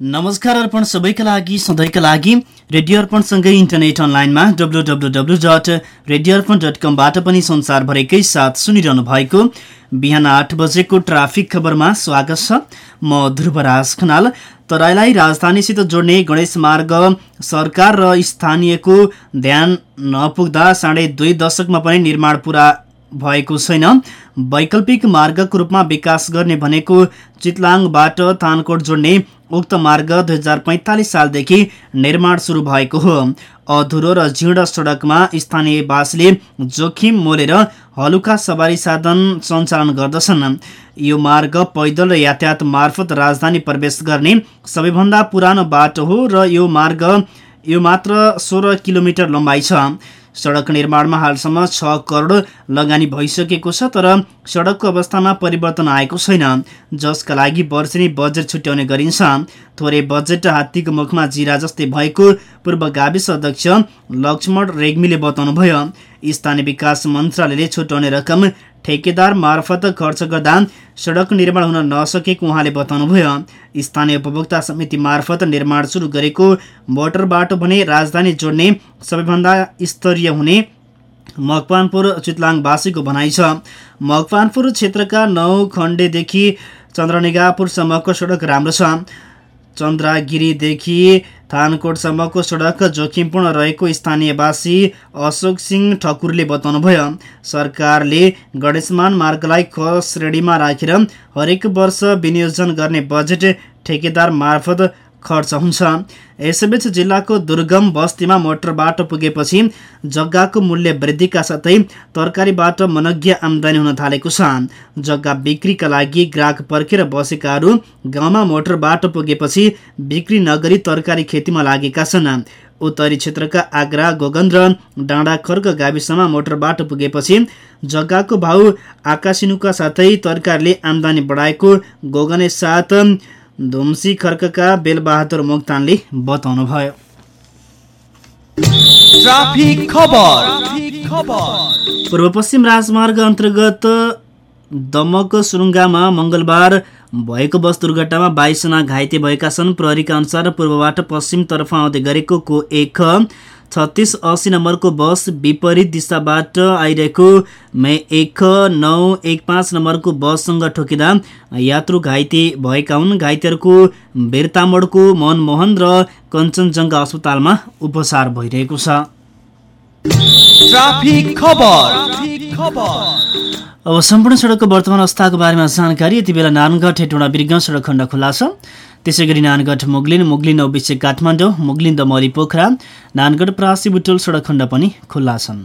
नमस्कार अर्पण सबैका लागि सधैँका लागि। रेडियो अर्पणसँगै इन्टरनेट अनलाइनमा W W W dot radio Arpan dot कमबाट पनि संसारभरिकै साथ सुनिरहनु भएको बिहान आठ बजेको ट्राफिक खबरमा स्वागत छ। म ध्रुवराज खनाल। तराईलाई राजधानीसित जोड्ने गणेश मार्ग सरकार र स्थानीयको ध्यान नपुग्दा साढे दुई दशकमा पनि निर्माण पुरा भएको छैन। वैकल्पिक मार्गको रूपमा विकास गर्ने भनेको चितलाङबाट थानकोट जोड्ने उक्त मार्ग दुई हजार पैँतालिस सालदेखि निर्माण सुरु भएको हो। अधुरो र जीर्ण सडकमा स्थानीयवासीले जोखिम मोलेर हलुका सवारी साधन सञ्चालन गर्दछन्। यो मार्ग पैदल र यातायात मार्फत राजधानी प्रवेश गर्ने सबैभन्दा पुरानो बाटो हो र यो मार्ग यो मात्र सोह्र किलोमिटर लम्बाइ छ। सडक निर्माणमा हालसम्म छ करोड लगानी भइसकेको छ तर सडकको अवस्थामा परिवर्तन आएको छैन। जसका लागि वर्षेनी बजेट छुट्याउने गरिन्छ। थोरै बजेट हात्तीको मुखमा जिरा जस्तै भएको पूर्व गाविस अध्यक्ष लक्ष्मण रेग्मीले बताउनुभयो। स्थानीय विकास मन्त्रालयले छुट्याउने रकम ठेकेदार मार्फत खर्च गर्दा सडक निर्माण हुन नसकेको उहाँले बताउनुभयो। स्थानीय उपभोक्ता समिति मार्फत निर्माण सुरु गरेको मोटर बाटो भने राजधानी जोड्ने सबैभन्दा स्तरीय हुने मकवानपुर चितलाङवासीको भनाइ छ। मकवानपुर क्षेत्रका नौ खण्डेदेखि चन्द्रनिगापुरसम्मको सडक राम्रो छ। चन्द्रागिरीदेखि थानकोटसम्मको सडक जोखिमपूर्ण रहेको स्थानीयवासी अशोक सिंह ठकुरले बताउनुभयो। सरकारले गणेशमान मार्गलाई ख श्रेणीमा राखेर हरेक वर्ष विनियोजन गर्ने बजेट ठेकेदार मार्फत खर्च हुन्छ। यसैबीच जिल्लाको दुर्गम बस्तीमा मोटर बाटो पुगेपछि जग्गाको मूल्य वृद्धिका साथै तरकारीबाट मनज्ञ आमदानी हुन थालेको छ। जग्गा बिक्रीका लागि ग्राहक पर्खेर बसेकाहरू गाउँमा मोटर बाटो पुगेपछि बिक्री नगरी तरकारी खेतीमा लागेका छन्। उत्तरी क्षेत्रका आग्रा गोगन र डाँडा खर्क गाविसमा मोटर बाटो पुगेपछि जग्गाको भाउ आकाशिनुका साथै तरकारीले आमदानी बढाएको गोगने साथ धुम्सी खर्कका बेलबहादुर मोक्तानले बताउनुभयो। ट्राफिक खबर। ट्राफिक खबर। पूर्व पश्चिम राजमार्ग अन्तर्गत दमक सुरुङ्गामा मङ्गलबार भएको बस दुर्घटनामा बाइसजना घाइते भएका छन्। प्रहरीका अनुसार पूर्वबाट पश्चिमतर्फ आउँदै गरेको को एक छत्तिस अस्सी नम्बरको बस विपरीत दिशाबाट आइरहेको मे एक नौ एक पाँच नम्बरको बससँग ठोकिँदा यात्रु घाइते भएका हुन्। घाइतेहरूको बेरतामोडको मनमोहन र कञ्चनजङ्घा अस्पतालमा उपचार भइरहेको छ। अब सम्पूर्ण सडकको वर्तमान अवस्थाको बारेमा जानकारी यति बेला नानगढ हेटौँडा बिर्ग सडक खण्ड खुल्ला छ। त्यसै गरी नानगढ मुगलिन मुगलिन काठमाडौँ मुगलिन दमरी पोखरा नानगढ प्रासी बुटोल सडक खण्ड पनि खुल्ला छन्।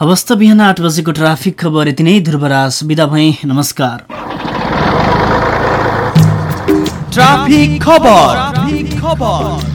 अवस्था बिहान आठ बजेको ट्राफिक खबर यति नै। ध्रुवराज बिदा भए। नमस्कार। ट्राफिक खबर। ट्राफिक खबर।